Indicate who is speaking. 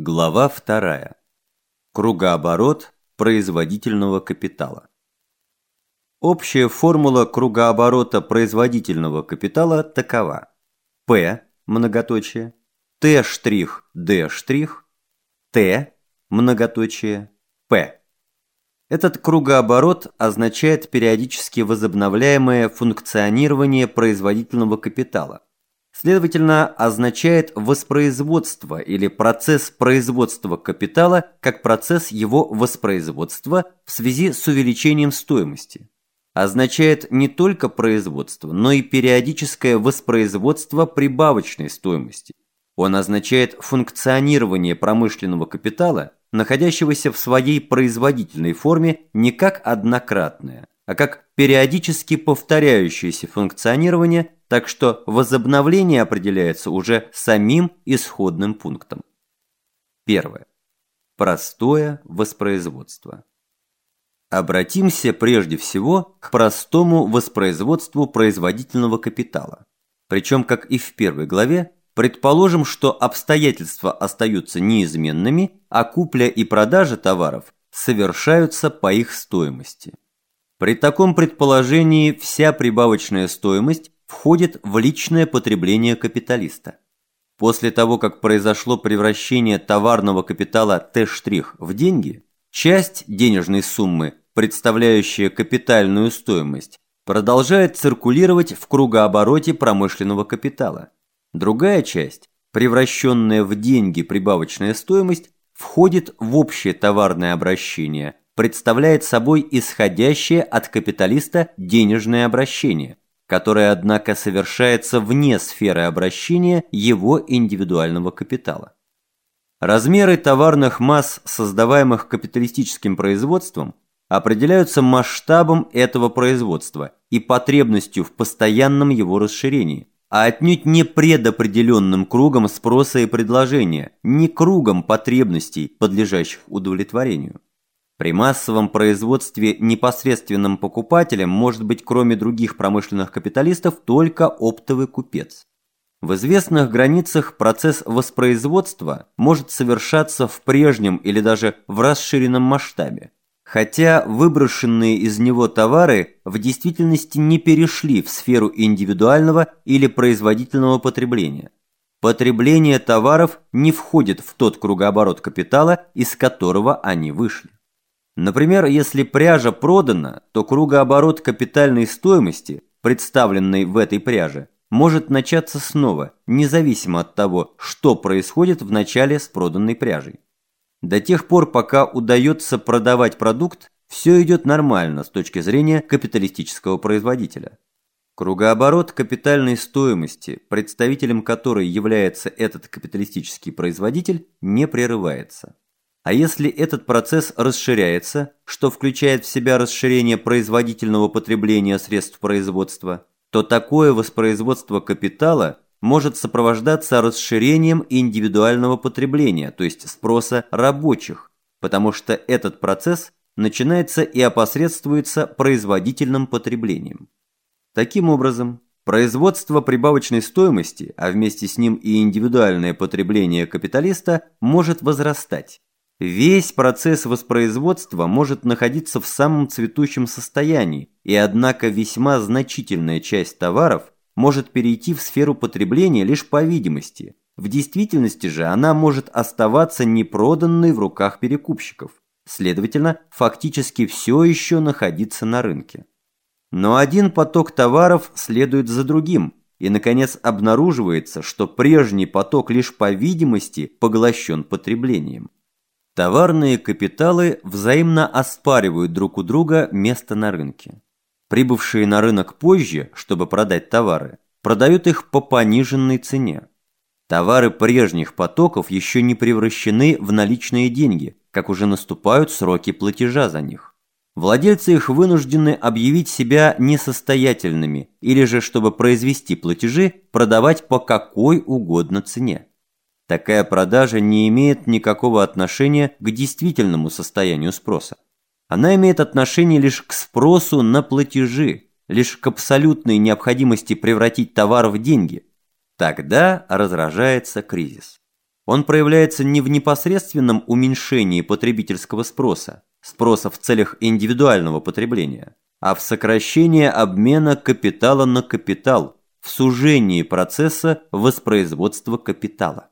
Speaker 1: Глава вторая. Кругооборот производительного капитала. Общая формула кругооборота производительного капитала такова. P многоточие, T штрих, D штрих, T многоточие, P. Этот кругооборот означает периодически возобновляемое функционирование производительного капитала следовательно, означает воспроизводство или процесс производства капитала как процесс его воспроизводства в связи с увеличением стоимости. Означает не только производство, но и периодическое воспроизводство прибавочной стоимости. Он означает функционирование промышленного капитала, находящегося в своей производительной форме не как однократное, а как периодически повторяющееся функционирование так что возобновление определяется уже самим исходным пунктом. Первое. Простое воспроизводство. Обратимся прежде всего к простому воспроизводству производительного капитала. Причем, как и в первой главе, предположим, что обстоятельства остаются неизменными, а купля и продажа товаров совершаются по их стоимости. При таком предположении вся прибавочная стоимость входит в личное потребление капиталиста. После того, как произошло превращение товарного капитала Т' в деньги, часть денежной суммы, представляющая капитальную стоимость, продолжает циркулировать в кругообороте промышленного капитала. Другая часть, превращенная в деньги прибавочная стоимость, входит в общее товарное обращение, представляет собой исходящее от капиталиста денежное обращение – которое, однако, совершается вне сферы обращения его индивидуального капитала. Размеры товарных масс, создаваемых капиталистическим производством, определяются масштабом этого производства и потребностью в постоянном его расширении, а отнюдь не предопределенным кругом спроса и предложения, не кругом потребностей, подлежащих удовлетворению. При массовом производстве непосредственным покупателем может быть кроме других промышленных капиталистов только оптовый купец. В известных границах процесс воспроизводства может совершаться в прежнем или даже в расширенном масштабе, хотя выброшенные из него товары в действительности не перешли в сферу индивидуального или производительного потребления. Потребление товаров не входит в тот кругооборот капитала, из которого они вышли. Например, если пряжа продана, то кругооборот капитальной стоимости, представленной в этой пряже, может начаться снова, независимо от того, что происходит в начале с проданной пряжей. До тех пор, пока удается продавать продукт, все идет нормально с точки зрения капиталистического производителя. Кругооборот капитальной стоимости, представителем которой является этот капиталистический производитель, не прерывается. А если этот процесс расширяется, что включает в себя расширение производительного потребления средств производства, то такое воспроизводство капитала может сопровождаться расширением индивидуального потребления, то есть спроса рабочих, потому что этот процесс начинается и опосредствуется производительным потреблением. Таким образом, производство прибавочной стоимости, а вместе с ним и индивидуальное потребление капиталиста может возрастать, Весь процесс воспроизводства может находиться в самом цветущем состоянии, и однако весьма значительная часть товаров может перейти в сферу потребления лишь по видимости. В действительности же она может оставаться непроданной в руках перекупщиков. Следовательно, фактически все еще находиться на рынке. Но один поток товаров следует за другим, и, наконец, обнаруживается, что прежний поток лишь по видимости поглощен потреблением. Товарные капиталы взаимно оспаривают друг у друга место на рынке. Прибывшие на рынок позже, чтобы продать товары, продают их по пониженной цене. Товары прежних потоков еще не превращены в наличные деньги, как уже наступают сроки платежа за них. Владельцы их вынуждены объявить себя несостоятельными или же, чтобы произвести платежи, продавать по какой угодно цене. Такая продажа не имеет никакого отношения к действительному состоянию спроса. Она имеет отношение лишь к спросу на платежи, лишь к абсолютной необходимости превратить товар в деньги. Тогда разражается кризис. Он проявляется не в непосредственном уменьшении потребительского спроса, спроса в целях индивидуального потребления, а в сокращении обмена капитала на капитал, в сужении процесса воспроизводства капитала.